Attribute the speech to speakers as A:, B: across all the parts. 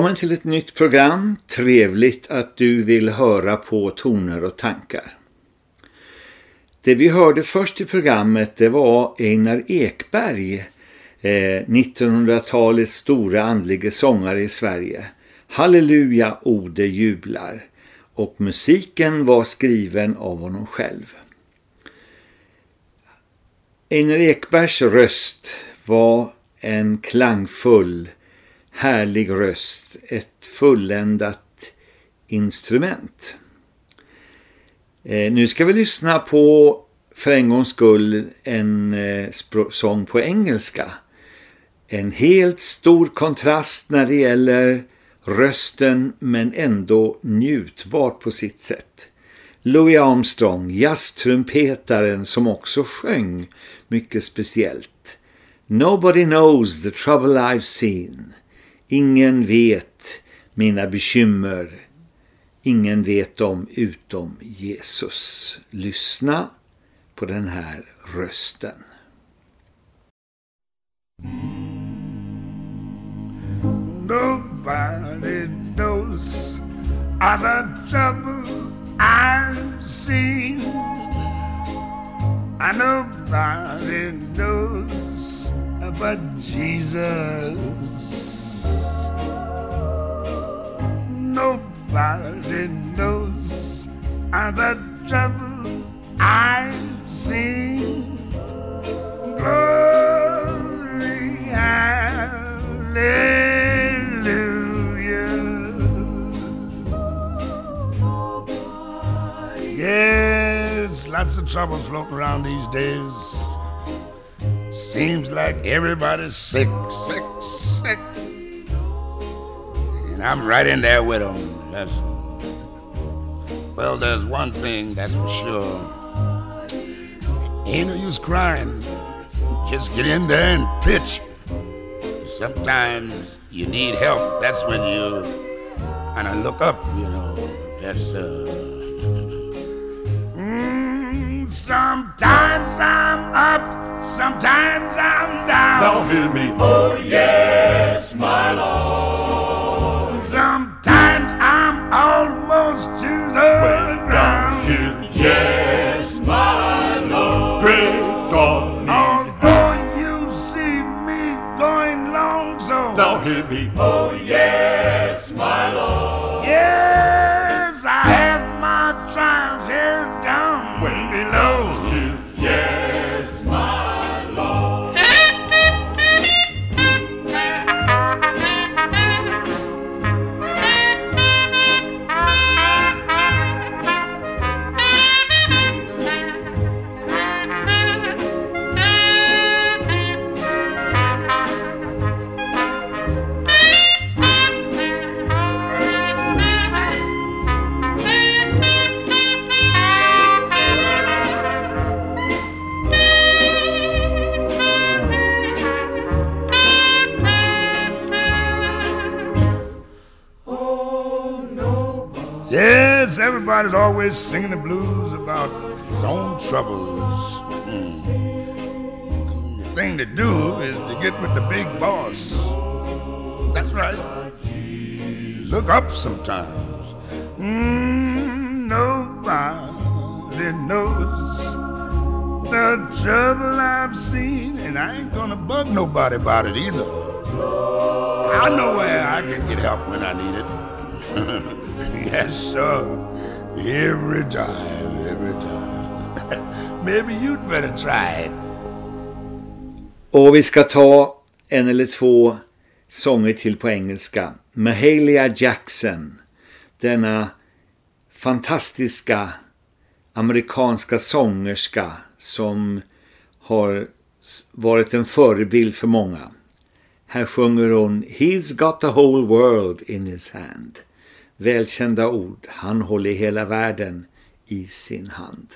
A: Välkommen till ett nytt program. Trevligt att du vill höra på toner och tankar. Det vi hörde först i programmet det var Einar Ekberg, eh, 1900-talets stora andlige sångare i Sverige. Halleluja, ode jublar. Och musiken var skriven av honom själv. Einar Ekbergs röst var en klangfull, härlig röst, ett fulländat instrument. Eh, nu ska vi lyssna på, för en gångs skull, en eh, sång på engelska. En helt stor kontrast när det gäller rösten men ändå njutbart på sitt sätt. Louis Armstrong, jazztrumpetaren som också sjöng mycket speciellt. Nobody knows the trouble I've seen. Ingen vet mina bekymmer. Ingen vet dem utom Jesus. Lyssna på den här rösten.
B: Nobody knows of the trouble I've seen. And nobody knows but Jesus. Nobody knows the trouble I've seen. Glory, hallelujah. Yes, lots of trouble floating around these days. Seems like everybody's sick, sick, sick. And I'm right in there with them. That's, well, there's one thing that's for sure. Ain't no use crying. Just get in there and pitch. Sometimes you need help. That's when you kind of look up, you know. That's, uh, mm, sometimes I'm up, sometimes I'm down.
C: Now hear me,
B: Oh, yes, my Lord. I'm almost to the ground.
C: here,
B: Yes, my Lord.
C: great God.
B: Although you see me going long so.
C: Now hear me,
B: Oh, yes, my Lord. Everybody's always singing the blues about his own troubles. Mm. The thing to do is to get with the big boss. That's right. Look up sometimes. Mm, nobody knows the trouble I've seen, and I ain't gonna bug nobody about it either. I know where I can get help when I need it. yes, sir. Every time, every time. Maybe you'd better try it.
A: Och vi ska ta en eller två sånger till på engelska. Mahalia Jackson, denna fantastiska amerikanska sångerska som har varit en förebild för många. Här sjunger hon He's got the whole world in his hand. Välkända ord. Han håller hela världen i sin hand.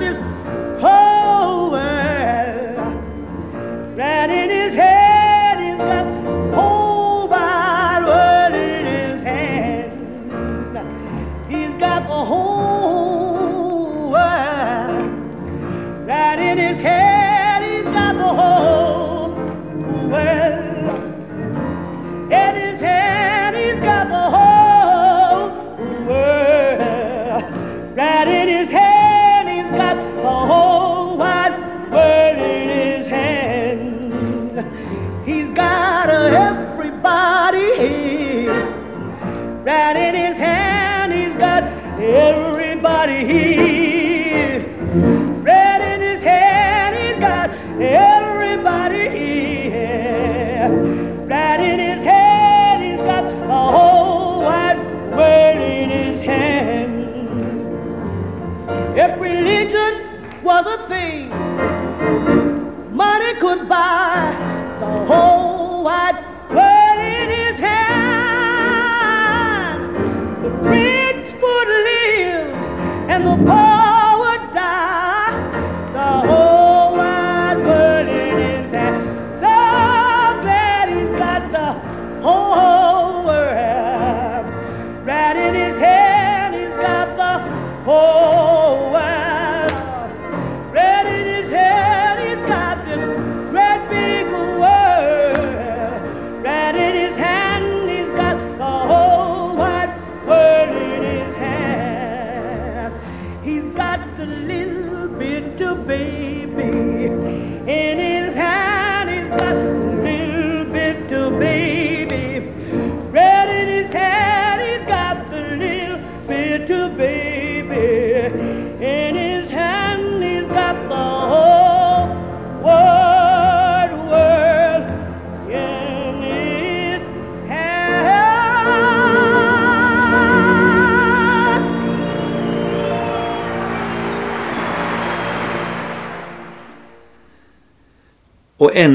D: He's right in his hand. He's got everybody here.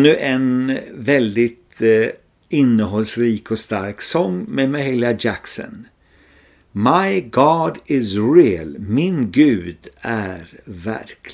A: Ännu en väldigt eh, innehållsrik och stark sång med Mahalia Jackson. My God is real. Min Gud är
D: verk.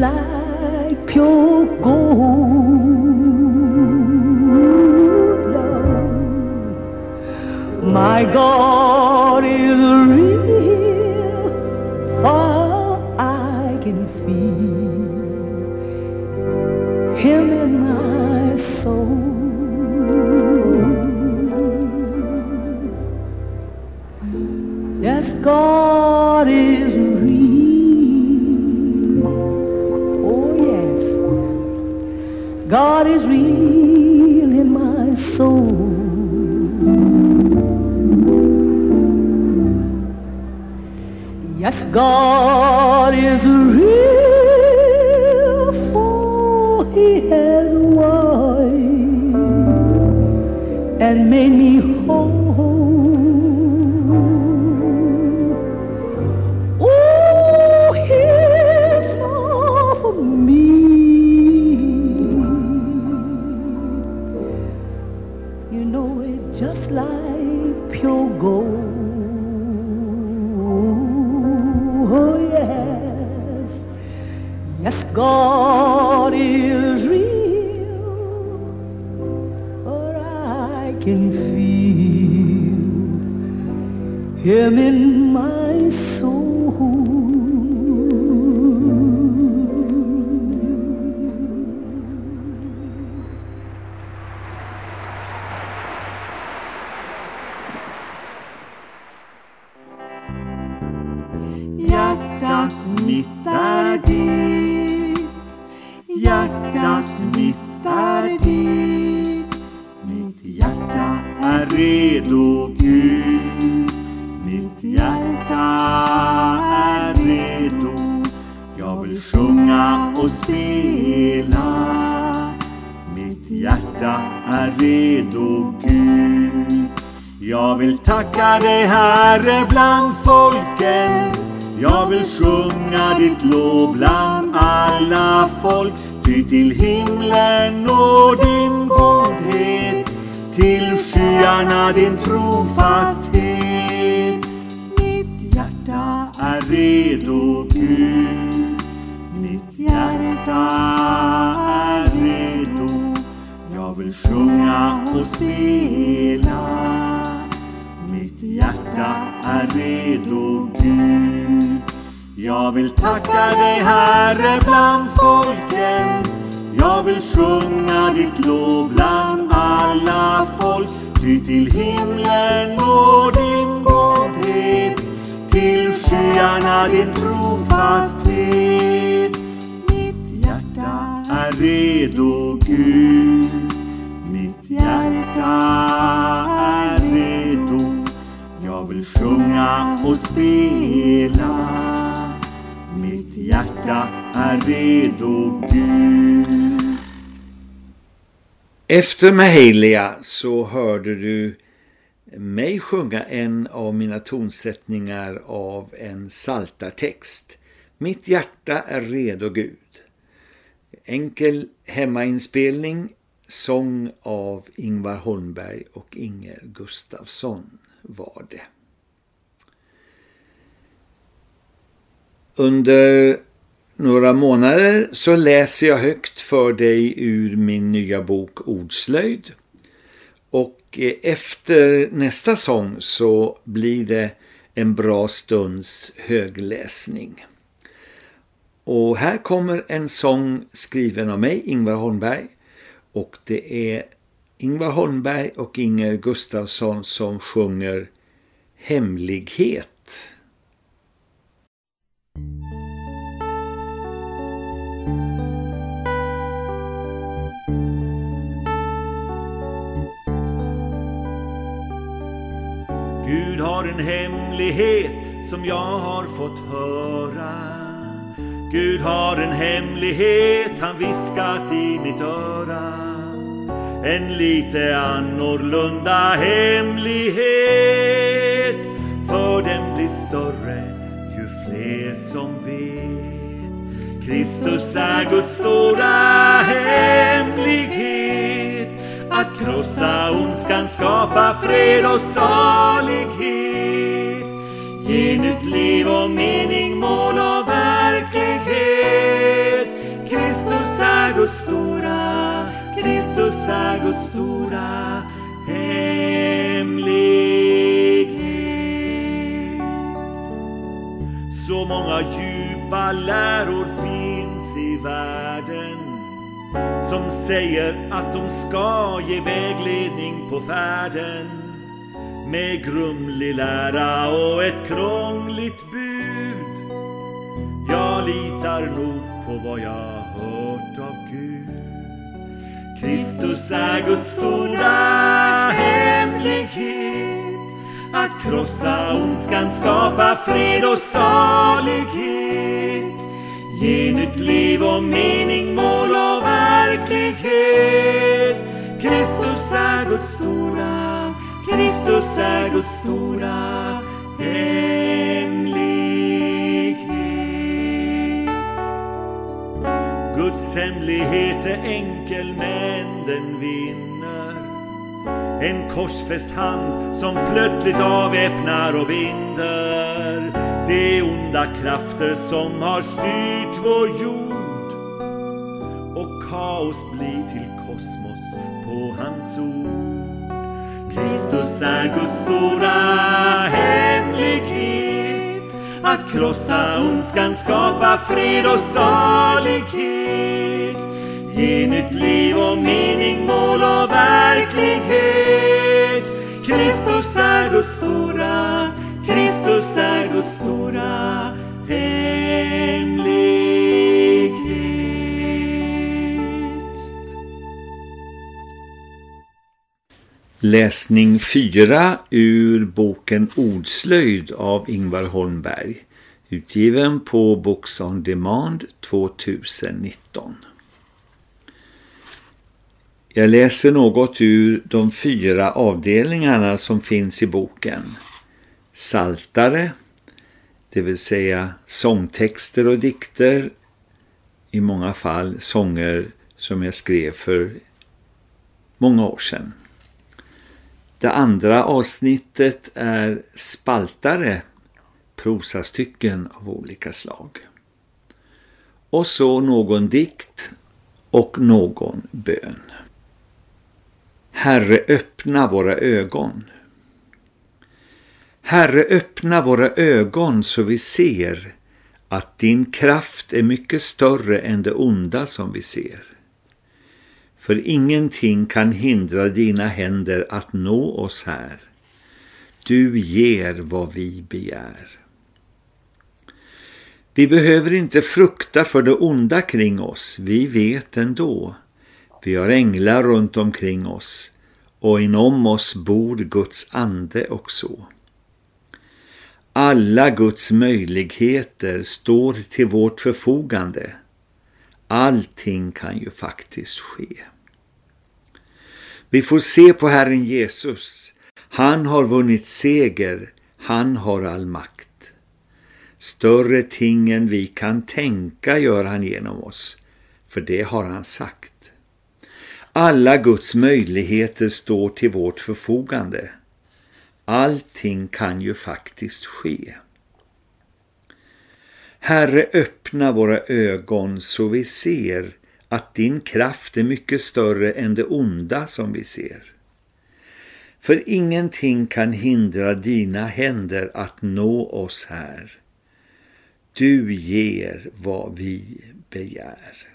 D: Like pure gold. My God God is real, for He has washed and made me Him in my soul.
A: Hjärtat mitt är ditt Hjärtat mitt är ditt Mitt hjärta är redo Gud. Mitt hjärta är redo. Jag vill sjunga och spela. Mitt hjärta är redo Gud. Jag vill tacka dig Herre bland folken. Jag vill sjunga ditt lov bland alla folk. Ty till himlen och din godhet. Till skyarna din trofasthet. Hjärta är redo Gud. Mitt hjärta är redo. Jag vill sjunga och spela. Mitt hjärta är redo Gud. Jag vill tacka dig Herre bland folken. Jag vill sjunga ditt lov bland alla folk. Ty till himlen når din gång. Till skyarna din trofasthet. Mitt hjärta är redo Gud. Mitt hjärta är redo. Jag vill sjunga och spela. Mitt hjärta är redo Gud. Efter Mahalia så hörde du mig sjunga en av mina tonsättningar av en saltartext. Mitt hjärta är redo Gud. Enkel hemmainspelning, sång av Ingvar Holmberg och Inger Gustafsson var det. Under några månader så läser jag högt för dig ur min nya bok Ordslöjd. Och eh, efter nästa sång så blir det en bra stunds högläsning. Och här kommer en sång skriven av mig, Ingvar Holmberg. Och det är Ingvar Holmberg och Inger Gustafsson som sjunger hemlighet. Hemlighet som jag har fått höra. Gud har en hemlighet han viskat i mitt öra. En lite annorlunda hemlighet. För den blir större ju fler som vet. Kristus är Guds stora hemlighet. Att krossa ondskan, skapa fred och salighet. Ge nytt liv och mening, mål och verklighet. Kristus är Guds stora, Kristus är Guds stora hemlighet. Så många djupa läror finns i världen som säger att de ska ge vägledning på färden med grumlig lära och ett krångligt bud. Jag litar nog på vad jag hört av Gud. Kristus är Guds stora hemlighet att krossa ondskan, skapa fred och salighet. Ge nytt liv och mening, mål och verklighet. Kristus är Guds stora, Kristus är Guds stora hemlighet. Guds hemlighet är enkel men den vinner. En korsfäst hand som plötsligt avväpnar och binder de onda krafter som har styrt vår jord och kaos blir till kosmos på hans ord. Kristus är Guds stora hemlighet att krossa ondskan, skapa fred och salighet. Ge nytt liv och mening, mål och verklighet. Kristus är Guds stora, Kristus är Guds stora hemlighet. Läsning 4 ur boken Ordslöjd av Ingvar Holmberg, utgiven på Books on Demand 2019. Jag läser något ur de fyra avdelningarna som finns i boken. Saltare, det vill säga sångtexter och dikter, i många fall sånger som jag skrev för många år sedan. Det andra avsnittet är spaltare, prosastycken av olika slag. Och så någon dikt och någon bön. Herre, öppna våra ögon. Herre, öppna våra ögon så vi ser att din kraft är mycket större än det onda som vi ser. För ingenting kan hindra dina händer att nå oss här. Du ger vad vi begär. Vi behöver inte frukta för det onda kring oss, vi vet ändå. Vi har änglar runt omkring oss och inom oss bor Guds ande också. Alla Guds möjligheter står till vårt förfogande. Allting kan ju faktiskt ske. Vi får se på Herren Jesus. Han har vunnit seger. Han har all makt. Större ting än vi kan tänka gör han genom oss. För det har han sagt. Alla Guds möjligheter står till vårt förfogande. Allting kan ju faktiskt ske. Herre, öppna våra ögon så vi ser att din kraft är mycket större än det onda som vi ser. För ingenting kan hindra dina händer att nå oss här. Du ger vad vi begär.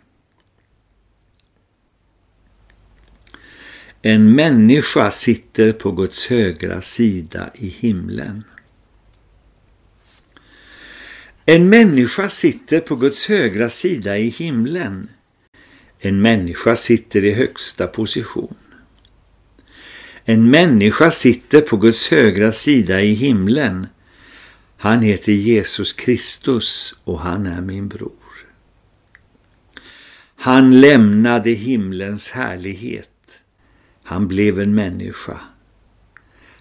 A: En människa sitter på Guds högra sida i himlen. En människa sitter på Guds högra sida i himlen. En människa sitter i högsta position. En människa sitter på Guds högra sida i himlen. Han heter Jesus Kristus och han är min bror. Han lämnade himlens härlighet. Han blev en människa.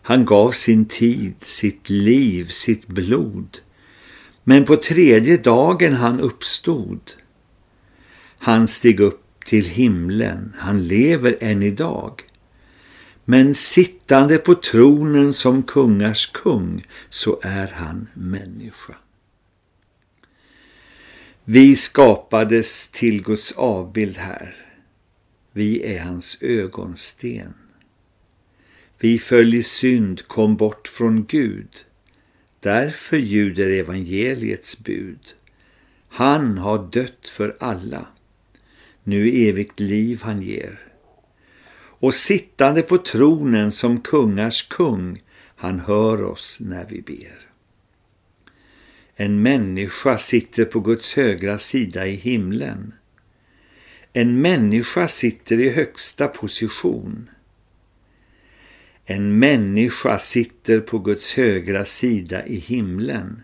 A: Han gav sin tid, sitt liv, sitt blod. Men på tredje dagen han uppstod. Han steg upp till himlen. Han lever än idag. Men sittande på tronen som kungars kung så är han människa. Vi skapades till Guds avbild här. Vi är hans ögonsten. Vi föll i synd, kom bort från Gud. Därför ljuder evangeliets bud. Han har dött för alla. Nu evigt liv han ger. Och sittande på tronen som kungars kung, han hör oss när vi ber. En människa sitter på Guds högra sida i himlen. En människa sitter i högsta position. En människa sitter på Guds högra sida i himlen.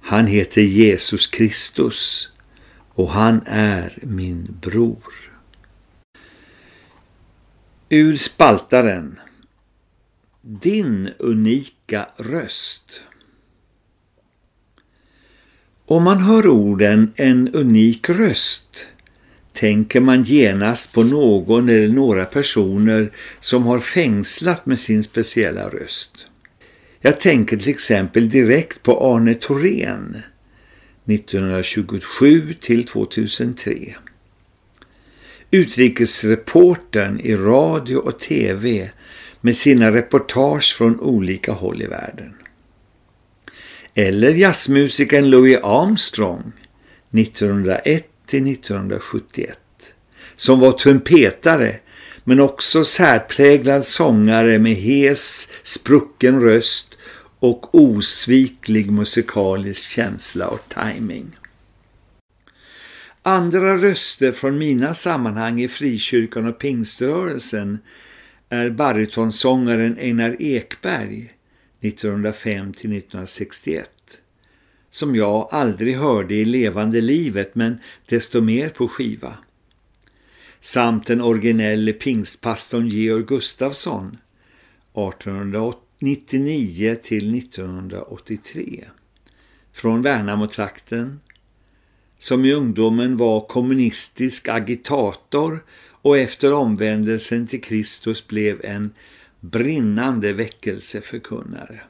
A: Han heter Jesus Kristus och han är min bror. Ur spaltaren Din unika röst Om man hör orden en unik röst tänker man genast på någon eller några personer som har fängslat med sin speciella röst. Jag tänker till exempel direkt på Arne Thorén 1927 till 2003. Utrikesreportern i radio och tv med sina reportage från olika håll i världen. Eller jazzmusikern Louis Armstrong 1901 till 1971 som var trumpetare men också särpräglad sångare med hes, sprucken röst och osviklig musikalisk känsla och timing. Andra röster från mina sammanhang i frikyrkan och pingströrelsen är baritonsångaren Einar Ekberg 1905-1961 som jag aldrig hörde i levande livet men desto mer på skiva. Samt den originelle pingstpastorn Georg Gustafsson 1899 till 1983 från Värnamotrakten, som i ungdomen var kommunistisk agitator och efter omvändelsen till Kristus blev en brinnande väckelseförkunnare.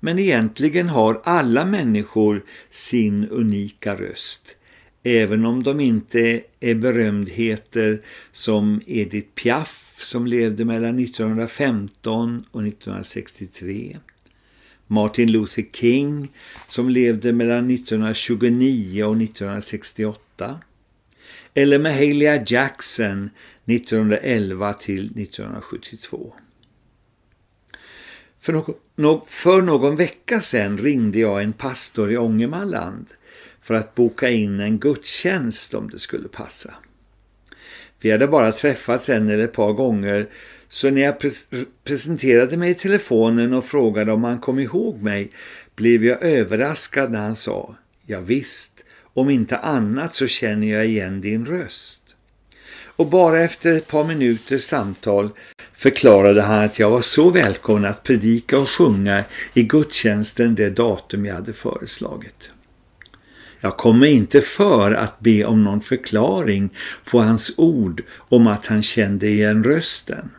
A: Men egentligen har alla människor sin unika röst, även om de inte är berömdheter som Edith Piaf som levde mellan 1915 och 1963. Martin Luther King som levde mellan 1929 och 1968. Eller Mahalia Jackson 1911 till 1972. För, no för någon vecka sedan ringde jag en pastor i Ångermanland för att boka in en gudstjänst om det skulle passa. Vi hade bara träffats en eller ett par gånger så när jag pres presenterade mig i telefonen och frågade om han kom ihåg mig blev jag överraskad när han sa Ja visst, om inte annat så känner jag igen din röst. Och bara efter ett par minuters samtal förklarade han att jag var så välkommen att predika och sjunga i gudstjänsten det datum jag hade föreslagit. Jag kommer inte för att be om någon förklaring på hans ord om att han kände igen rösten.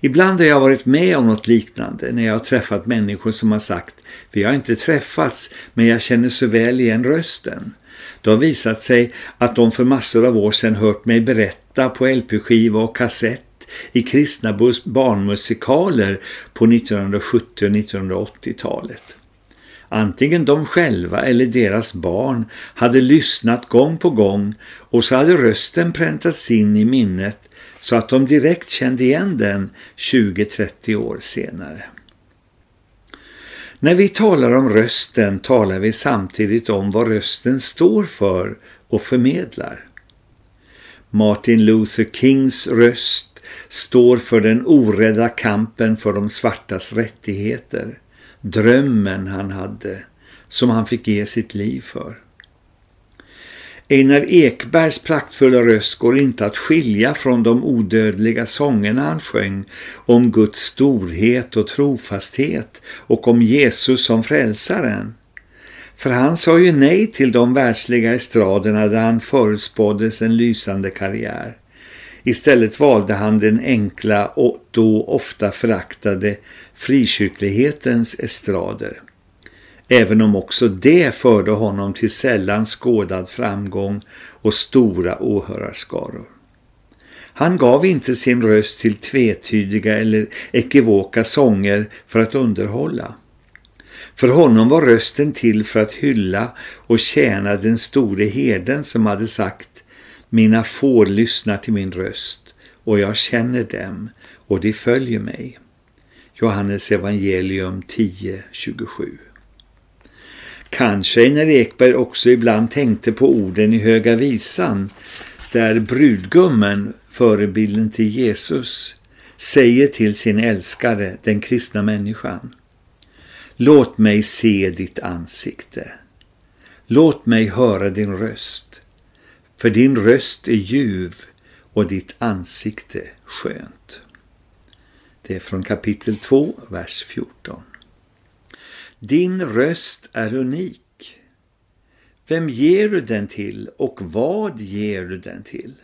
A: Ibland har jag varit med om något liknande när jag har träffat människor som har sagt vi har inte träffats men jag känner så väl igen rösten. Det har visat sig att de för massor av år sedan hört mig berätta på LP-skiva och kassett i kristna barnmusikaler på 1970- och 1980-talet. Antingen de själva eller deras barn hade lyssnat gång på gång och så hade rösten präntats in i minnet så att de direkt kände igen den 20-30 år senare. När vi talar om rösten talar vi samtidigt om vad rösten står för och förmedlar. Martin Luther Kings röst står för den orädda kampen för de svartas rättigheter, drömmen han hade, som han fick ge sitt liv för. Einar Ekbergs praktfulla röst går inte att skilja från de odödliga sångerna han sjöng om Guds storhet och trofasthet och om Jesus som frälsaren. För han sa ju nej till de världsliga estraderna där han förutspåddes en lysande karriär. Istället valde han den enkla och då ofta föraktade frikyrklighetens estrader även om också det förde honom till sällan skådad framgång och stora åhörarskaror. Han gav inte sin röst till tvetydiga eller ekivoka sånger för att underhålla. För honom var rösten till för att hylla och tjäna den store herden som hade sagt mina får lyssnar till min röst och jag känner dem och de följer mig. Johannes evangelium 10.27 Kanske Einar Ekberg också ibland tänkte på orden i Höga visan där brudgummen, förebilden till Jesus, säger till sin älskare, den kristna människan. Låt mig se ditt ansikte. Låt mig höra din röst. För din röst är ljuv och ditt ansikte skönt. Det är från kapitel 2, vers 14. Din röst är unik. Vem ger du den till och vad ger du den till?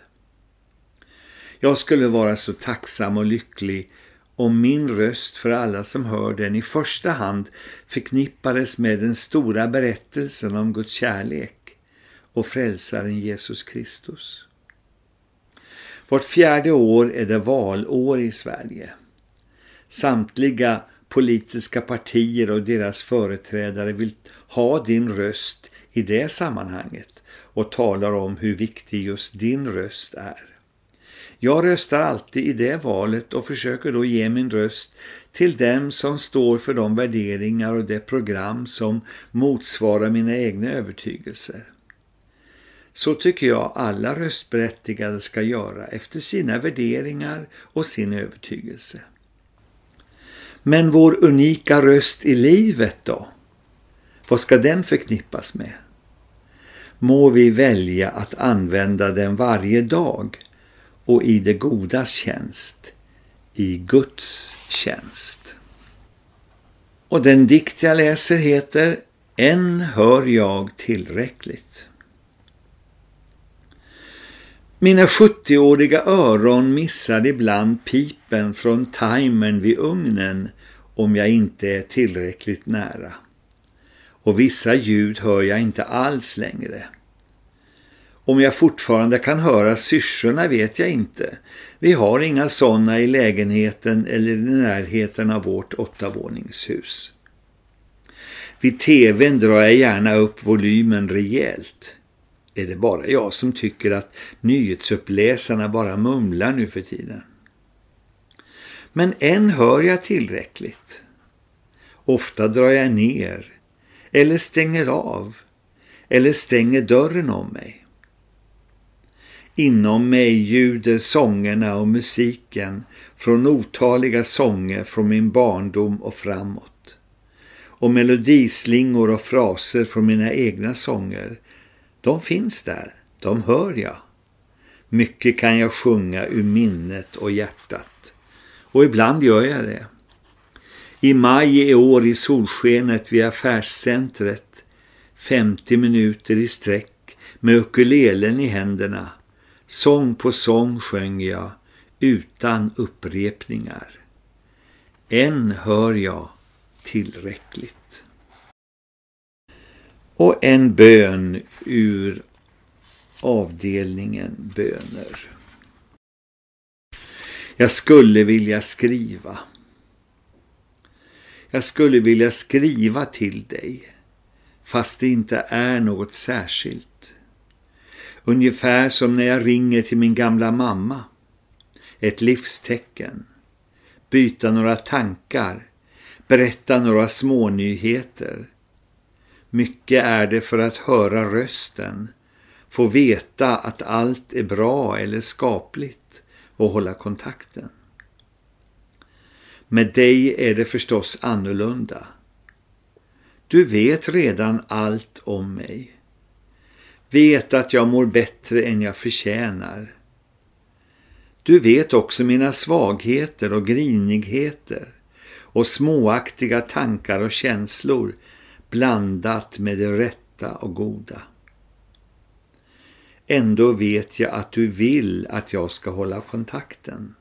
A: Jag skulle vara så tacksam och lycklig om min röst för alla som hör den i första hand förknippades med den stora berättelsen om Guds kärlek och frälsaren Jesus Kristus. Vart fjärde år är det valår i Sverige. Samtliga politiska partier och deras företrädare vill ha din röst i det sammanhanget och talar om hur viktig just din röst är. Jag röstar alltid i det valet och försöker då ge min röst till dem som står för de värderingar och det program som motsvarar mina egna övertygelser. Så tycker jag alla röstberättigade ska göra efter sina värderingar och sin övertygelse. Men vår unika röst i livet då? Vad ska den förknippas med? Må vi välja att använda den varje dag och i det godas tjänst, i Guds tjänst. Och den dikt jag läser heter Än hör jag tillräckligt. Mina 70-åriga öron missar ibland pipen från timern vid ugnen om jag inte är tillräckligt nära. Och vissa ljud hör jag inte alls längre. Om jag fortfarande kan höra syrsorna vet jag inte. Vi har inga sådana i lägenheten eller i närheten av vårt åttavåningshus. Vid tvn drar jag gärna upp volymen rejält. Är det bara jag som tycker att nyhetsuppläsarna bara mumlar nu för tiden? Men än hör jag tillräckligt. Ofta drar jag ner eller stänger av eller stänger dörren om mig. Inom mig ljuder sångerna och musiken från otaliga sånger från min barndom och framåt. Och melodislingor och fraser från mina egna sånger de finns där, de hör jag. Mycket kan jag sjunga ur minnet och hjärtat. Och ibland gör jag det. I maj i år i solskenet vid affärscentret, 50 minuter i sträck med ukulelen i händerna. Sång på sång sjöng jag, utan upprepningar. Än hör jag tillräckligt och en bön ur avdelningen böner. Jag skulle vilja skriva. Jag skulle vilja skriva till dig, fast det inte är något särskilt. Ungefär som när jag ringer till min gamla mamma. Ett livstecken. Byta några tankar berätta några smånyheter. Mycket är det för att höra rösten, få veta att allt är bra eller skapligt och hålla kontakten. Med dig är det förstås annorlunda. Du vet redan allt om mig. Vet att jag mår bättre än jag förtjänar. Du vet också mina svagheter och grinigheter och småaktiga tankar och känslor blandat med det rätta och goda. Ändå vet jag att du vill att jag ska hålla kontakten.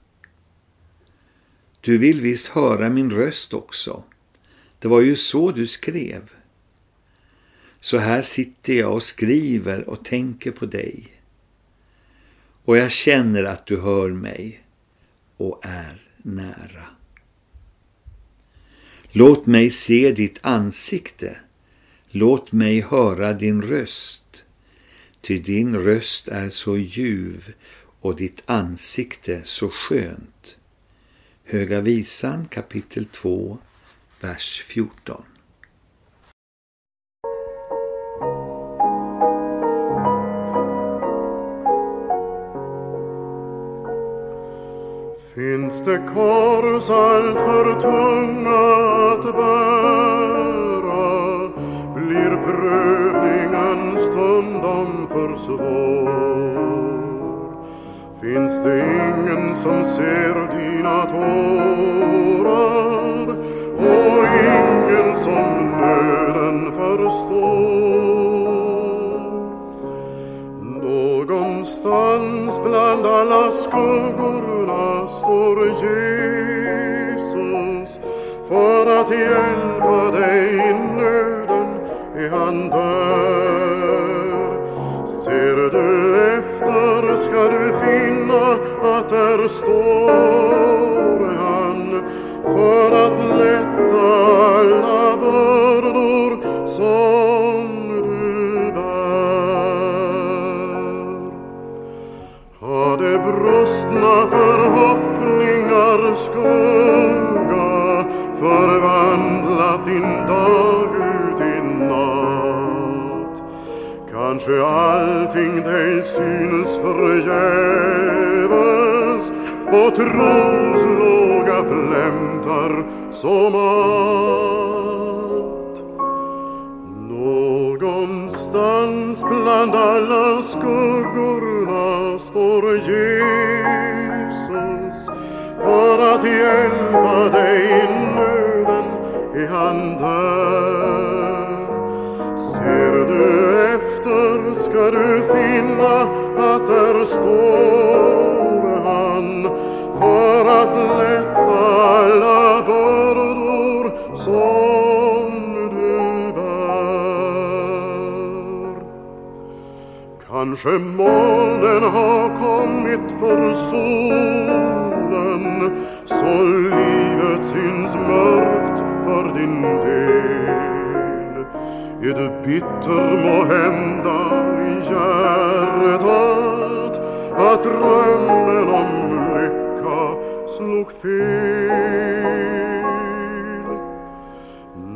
A: Du vill visst höra min röst också. Det var ju så du skrev. Så här sitter jag och skriver och tänker på dig. Och jag känner att du hör mig och är nära. Låt mig se ditt ansikte. Låt mig höra din röst. Ty din röst är så ljuv och ditt ansikte så skönt. Höga visan kapitel 2, vers 14.
C: Finns det kors alltför tunga att bära blir prövningen stundom för svår. Finns det ingen som ser dina tårar och ingen som nöden förstår? Någonstans bland alla skuggor står Jesus för att hjälpa dig i nöden är han där. Ser du efter ska du finna att där står han för att lätta alla bördor som du bär. Har det brustna för skugga förvandlat din dag ut i natt. Kanske allting dig synes förgäves och trons låga flämtar så matt Någonstans bland alla skuggorna står Jesus för att hjälpa dig i nöden är han där. Ser du efter ska du finna att där står han för att lätta alla bördor som du bär. Kanske molnen har kommit för solen så livet syns mörkt för din del. Är du bitter må hända i hjärtat att drömmen om lycka slog fel?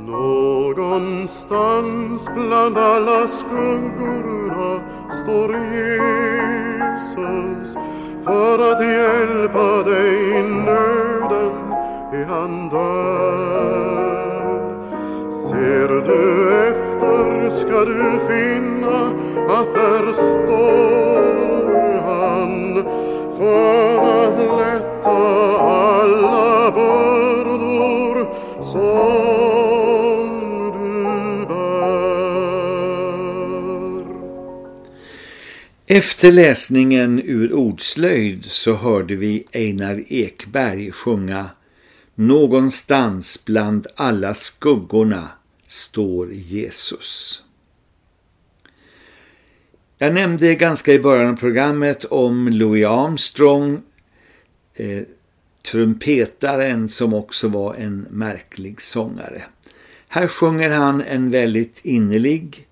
C: Någonstans bland alla skuggorna står Jesus för att hjälpa dig i nöden är han där. Ser du efter ska du finna att där står han för att lätta alla bördor som
A: Efter läsningen ur ordslöjd så hörde vi Einar Ekberg sjunga Någonstans bland alla skuggorna står Jesus. Jag nämnde ganska i början av programmet om Louis Armstrong, eh, trumpetaren som också var en märklig sångare. Här sjunger han en väldigt innerlig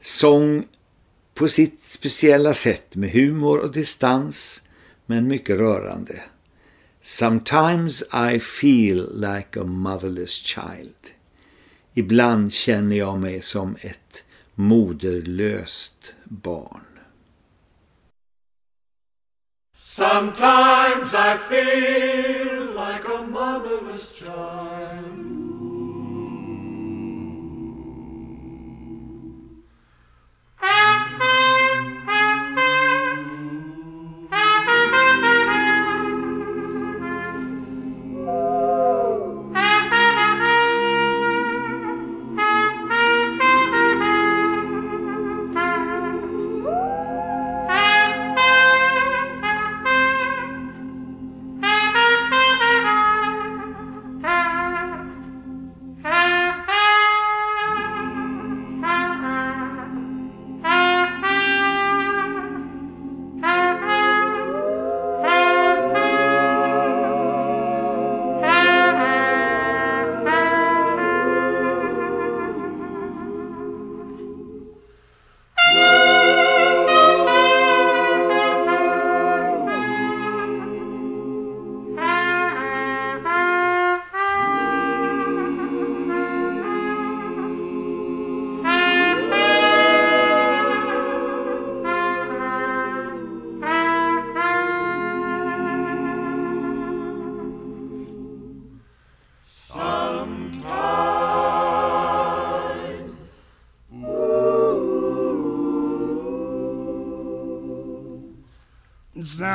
A: sång på sitt speciella sätt med humor och distans men mycket rörande. Sometimes I feel like a motherless child. Ibland känner jag mig som ett moderlöst barn.
E: Sometimes I feel like a motherless child.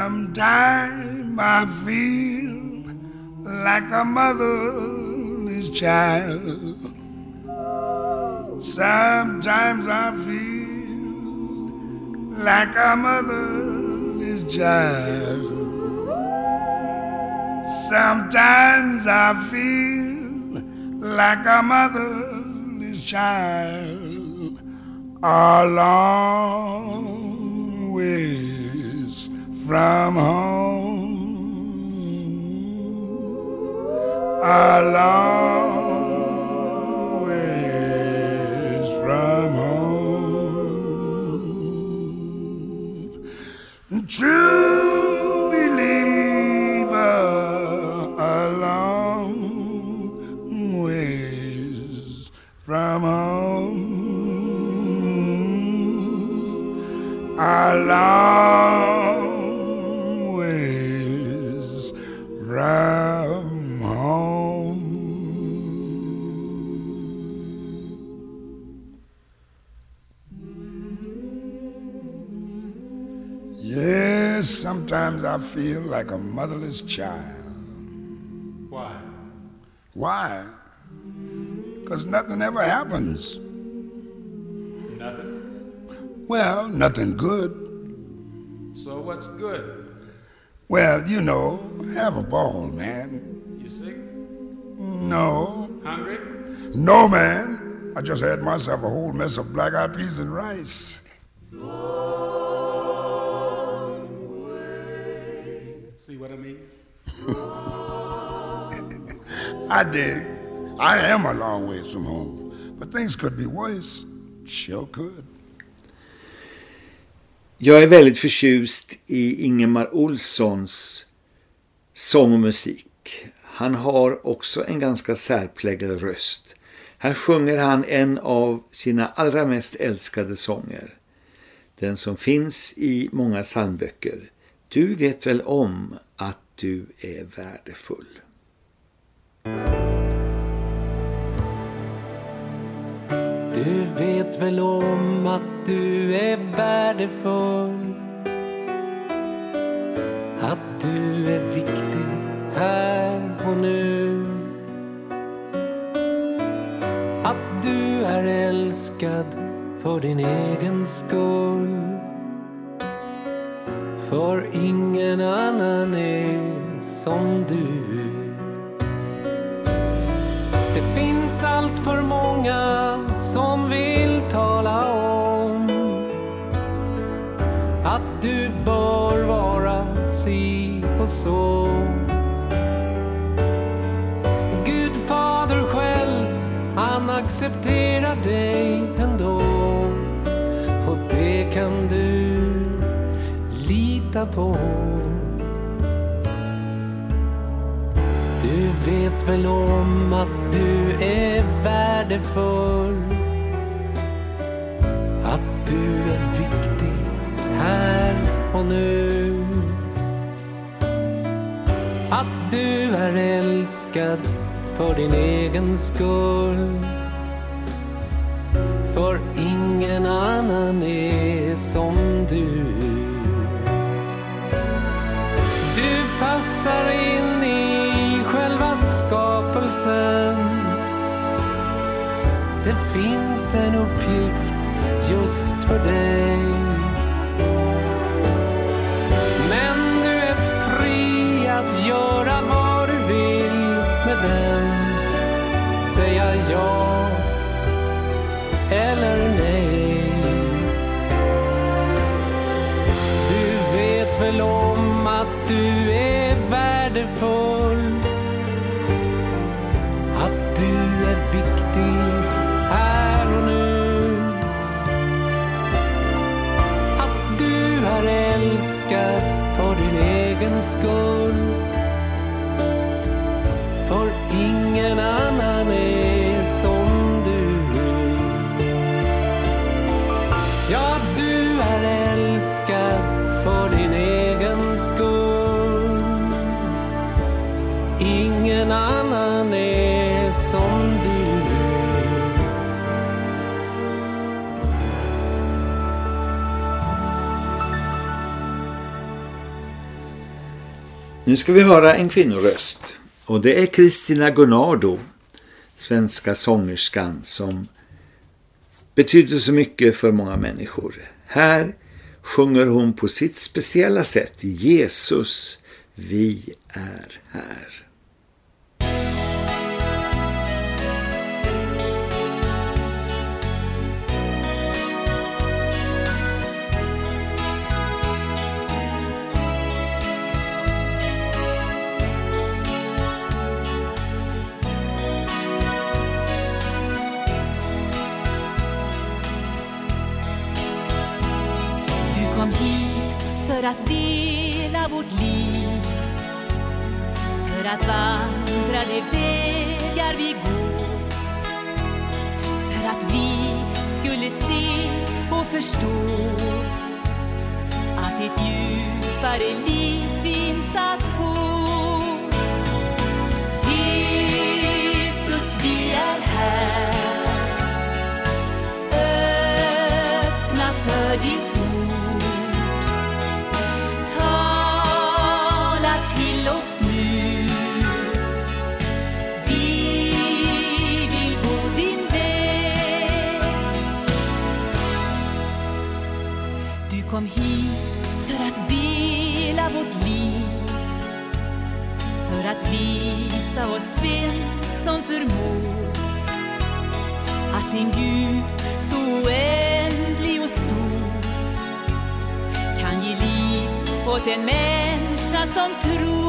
B: Sometimes I feel like a motherless child. Sometimes I feel like a motherless child. Sometimes I feel like a motherless child. A long ways from home. A long ways from home. True believer, a long ways from home. A long from home. Yes, sometimes I feel like a motherless child.
E: Why?
B: Why? Because nothing ever happens.
E: Nothing.
B: Well, nothing good.
E: So what's good?
B: Well, you know, have a ball, man.
E: You sick?
B: No.
E: Hungry?
B: No, man. I just had myself a whole mess of black eyed peas and rice.
E: See what I mean?
B: I dig. I am a long ways from home, but things could be worse. Sure could.
A: Jag är väldigt förtjust i Ingemar Olssons sång och musik. Han har också en ganska särpräglad röst. Här sjunger han en av sina allra mest älskade sånger. Den som finns i många psalmböcker. Du vet väl om att du är värdefull.
F: Du vet väl om att du är värdefull? Att du är viktig här och nu? Att du är älskad för din egen skull? För ingen annan är som du finns allt för många som vill tala om att du bör vara si och så. Gud fader själv, han accepterar dig ändå och det kan du lita på. Du vet väl om att du är värdefull. Att du är viktig här och nu. Att du är älskad för din egen skull. För ingen annan är som du. Du passar in Det finns en uppgift just för dig. Egen
A: Nu ska vi höra en kvinnoröst och det är Kristina Gunnardo, svenska sångerskan som betyder så mycket för många människor. Här sjunger hon på sitt speciella sätt Jesus, vi är här.
G: För att dela vårt liv. För att vandra de vägar vi går. För att vi skulle se och förstå Att ett djupare liv finns att få. Jesus, vi är här. Visa oss vem som förmår att din Gud så oändlig och stor kan ge liv åt en människa som tror.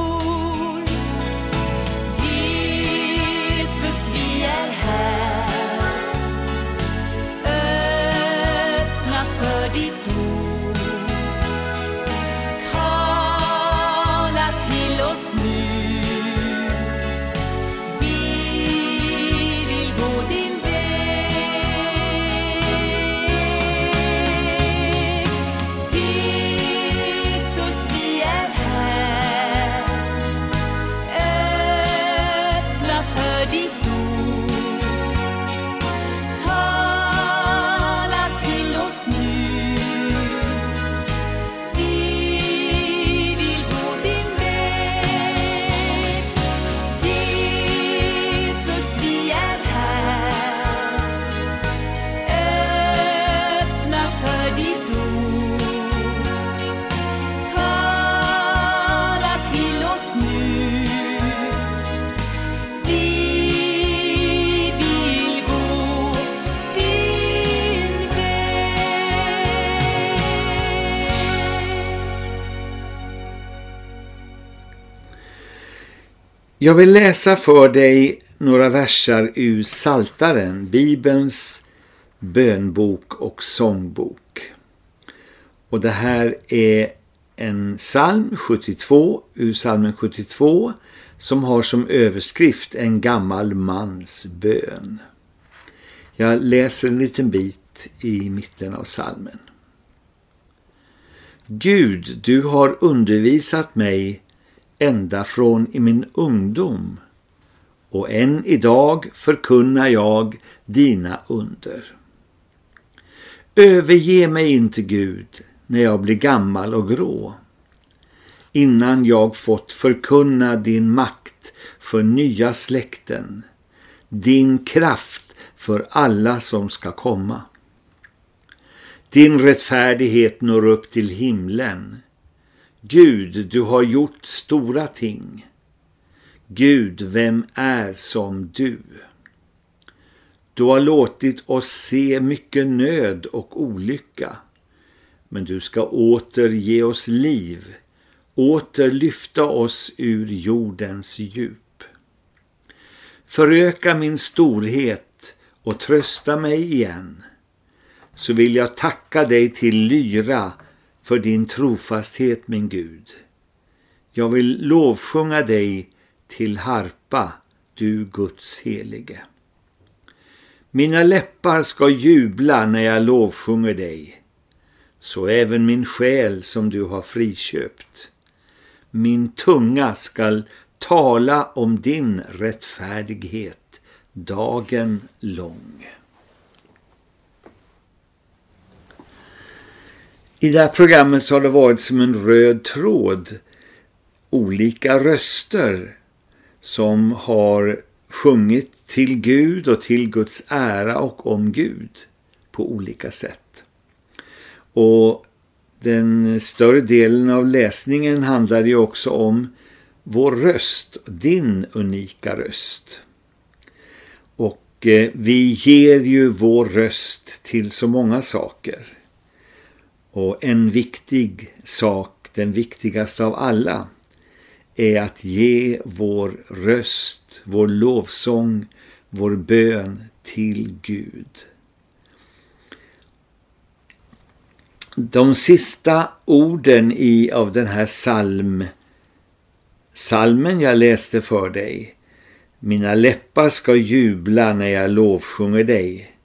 A: Jag vill läsa för dig några versar ur Saltaren, Bibelns bönbok och sångbok. Och det här är en psalm 72 ur psalmen 72 som har som överskrift en gammal mans bön. Jag läser en liten bit i mitten av psalmen. Gud, du har undervisat mig ända från i min ungdom och än idag förkunnar jag dina under. Överge mig inte Gud när jag blir gammal och grå innan jag fått förkunna din makt för nya släkten, din kraft för alla som ska komma. Din rättfärdighet når upp till himlen. Gud, du har gjort stora ting. Gud, vem är som du? Du har låtit oss se mycket nöd och olycka. Men du ska åter ge oss liv, åter lyfta oss ur jordens djup. Föröka min storhet och trösta mig igen, så vill jag tacka dig till lyra för din trofasthet, min Gud. Jag vill lovsjunga dig till harpa, du Guds helige. Mina läppar ska jubla när jag lovsjunger dig, så även min själ som du har friköpt. Min tunga skall tala om din rättfärdighet dagen lång. I det här programmet så har det varit som en röd tråd olika röster som har sjungit till Gud och till Guds ära och om Gud på olika sätt. Och den större delen av läsningen handlar ju också om vår röst, din unika röst. Och eh, vi ger ju vår röst till så många saker. Och en viktig sak, den viktigaste av alla, är att ge vår röst, vår lovsång, vår bön till Gud. De sista orden i av den här salm, salmen jag läste för dig. Mina läppar ska jubla när jag lovsjunger dig.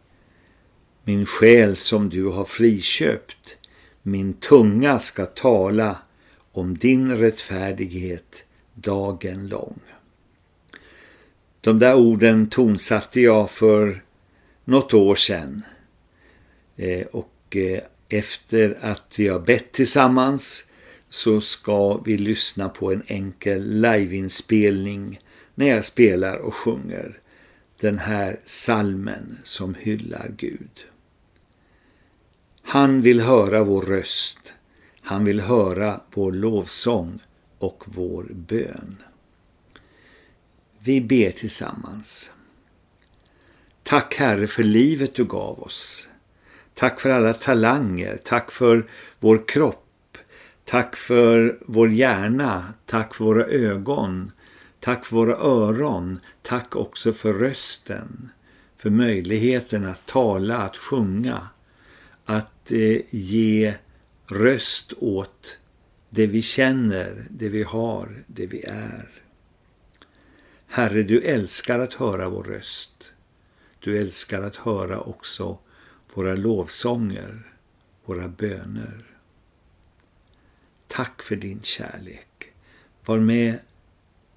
A: Min själ som du har friköpt. Min tunga ska tala om din rättfärdighet dagen lång. De där orden tonsatte jag för något år sedan. Eh, och eh, efter att vi har bett tillsammans så ska vi lyssna på en enkel liveinspelning när jag spelar och sjunger den här salmen som hyllar Gud. Han vill höra vår röst. Han vill höra vår lovsång och vår bön. Vi ber tillsammans. Tack Herre för livet du gav oss. Tack för alla talanger. Tack för vår kropp. Tack för vår hjärna. Tack för våra ögon. Tack för våra öron. Tack också för rösten. För möjligheten att tala, att sjunga. Att eh, ge röst åt det vi känner, det vi har, det vi är. Herre, du älskar att höra vår röst. Du älskar att höra också våra lovsånger, våra böner. Tack för din kärlek. Var med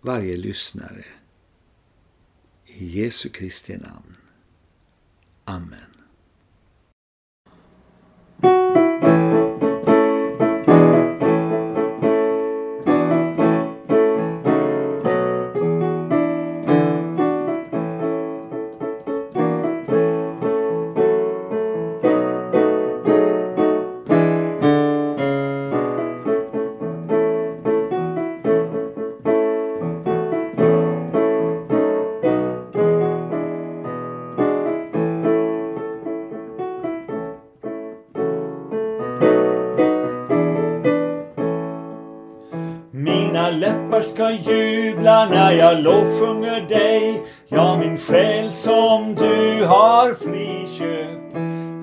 A: varje lyssnare. I Jesu Kristi namn. Amen.
H: Mina läppar ska jubla när jag lovsjunger dig Ja, min själ som du har friköpt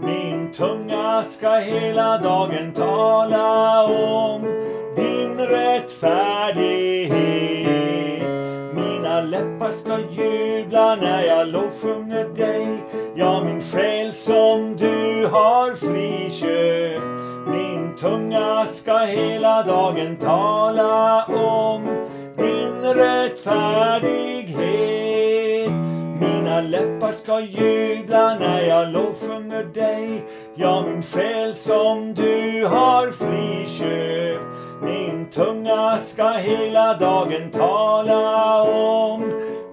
H: Min tunga ska hela dagen tala om din rättfärdighet. Mina läppar ska jubla när jag lovsjunger dig. Ja, min själ som du har friköpt. Min tunga ska hela dagen tala om din rättfärdighet. Mina läppar ska jubla när jag lovsjunger dig. Ja, min själ som du har friköpt. Min tunga ska hela dagen tala om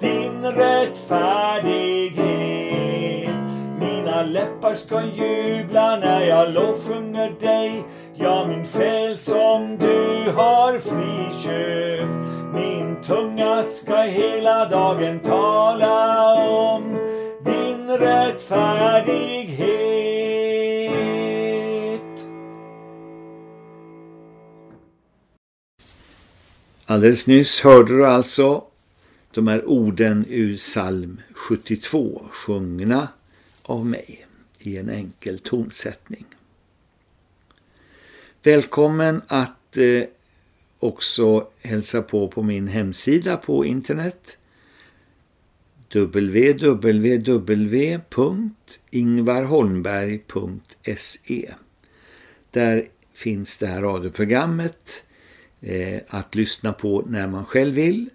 H: din rättfärdighet. Mina läppar ska jubla när jag lovsjunger dig. Ja, min själ som du har friköpt. Min tunga ska hela dagen tala om din rättfärdighet.
A: Alldeles nyss hörde du alltså de här orden ur psalm 72 sjungna av mig i en enkel tonsättning. Välkommen att eh, också hälsa på på min hemsida på internet. www.ingvarholmberg.se Där finns det här radioprogrammet eh, att lyssna på när man själv vill.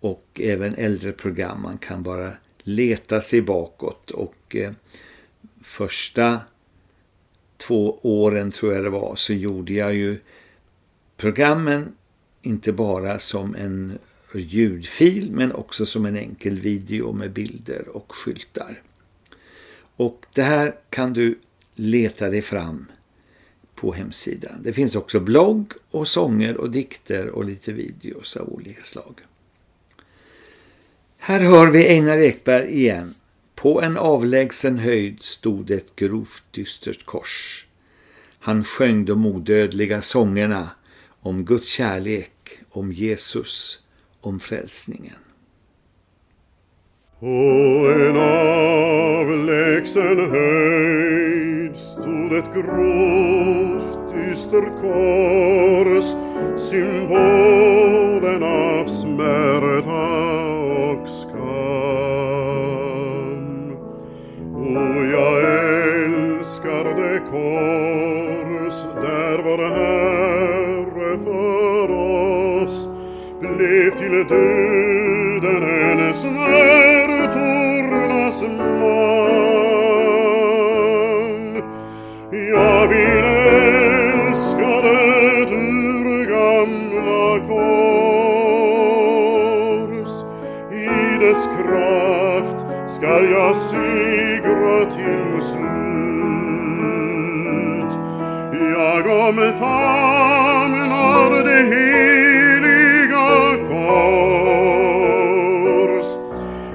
A: Och även äldre program. Man kan bara leta sig bakåt. Och eh, första två åren tror jag det var så gjorde jag ju programmen inte bara som en ljudfil men också som en enkel video med bilder och skyltar. Och det här kan du leta dig fram på hemsidan. Det finns också blogg och sånger och dikter och lite videos av olika slag. Här hör vi Einar Ekberg igen. På en avlägsen höjd stod ett grovt dystert kors. Han sjöng de odödliga sångerna om Guds kärlek, om Jesus, om frälsningen.
C: På en avlägsen höjd stod ett grovt dystert kors symbolen av smärta Seigneur Herr, erför oss, blevet till omfamnar det heliga kors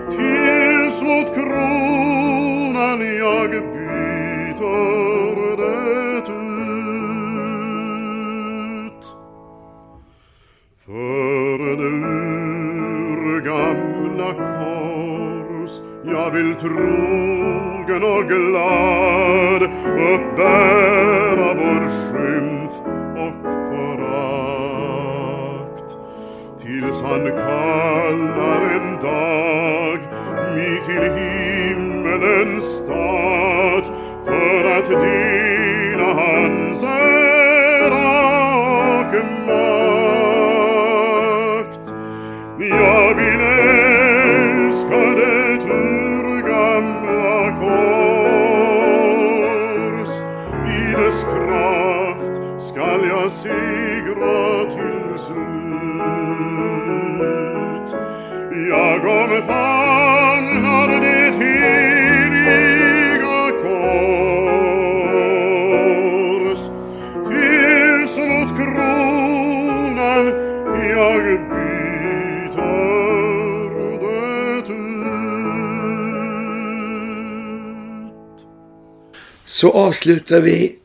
C: tills mot kronan jag byter det ut. För det urgamla kors jag vill trogen och glad uppbära han kallar en dag mig till himmelens stad för att dela hans ära
A: Så avslutar vi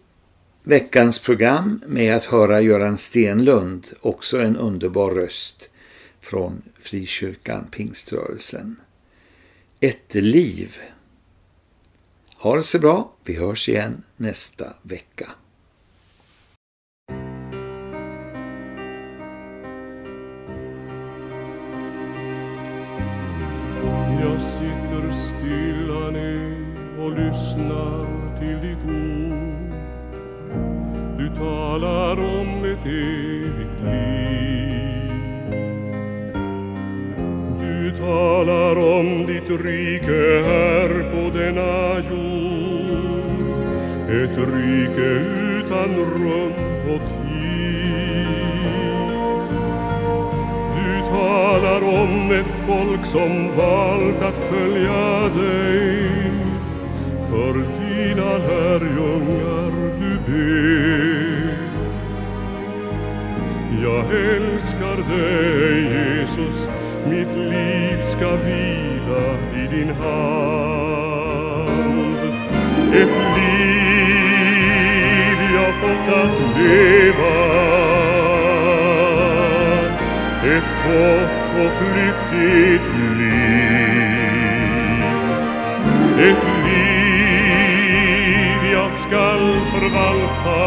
A: veckans program med att höra Göran Stenlund, också en underbar röst från frikyrkan Pingströrelsen. Ett liv. Ha det så bra. Vi hörs igen nästa vecka.
I: Jag sitter stilla nu och lyssnar Du talar om ett evigt liv. Du talar om ditt rike här på denna jord. Ett rike utan rum och tid. Du talar om ett folk som valt att följa dig. För dina lärjungar du ber. Jag älskar dig Jesus, mitt liv ska vila i din hand. Ett liv jag fått att leva. Ett kort och flyktigt liv. Ett liv jag skall förvalta.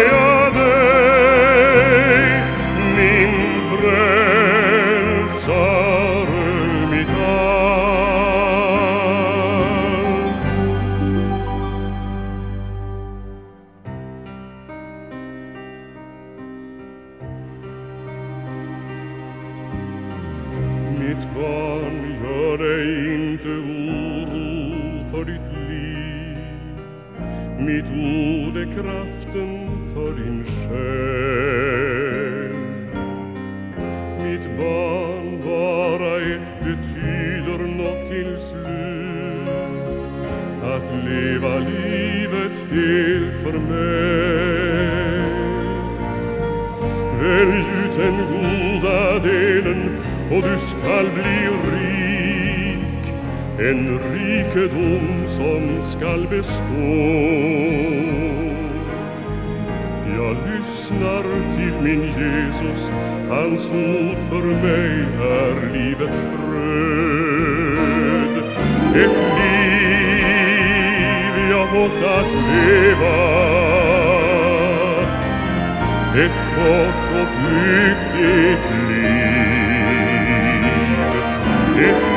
I: Mitt ord är kraften för din själ. Mitt barn, bara ett betyder nåt till slut. Att leva livet helt för mig. Välj ut den goda delen och du skall bli rik en rikedom som skall bestå. Jag lyssnar till min Jesus, hans ord för mig är er livets bröd. Ett liv jag fått att leva, ett kort och flyktigt liv. Ett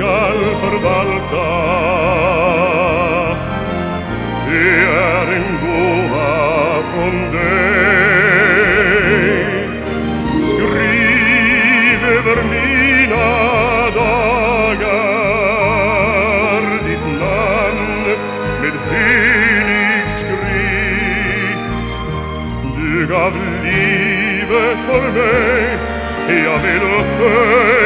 I: gal vervalta Hier in Gua von dei Scrive vermina dagar Dit land mit helig skrift. Du gav livet for meg Jeg vil opphøre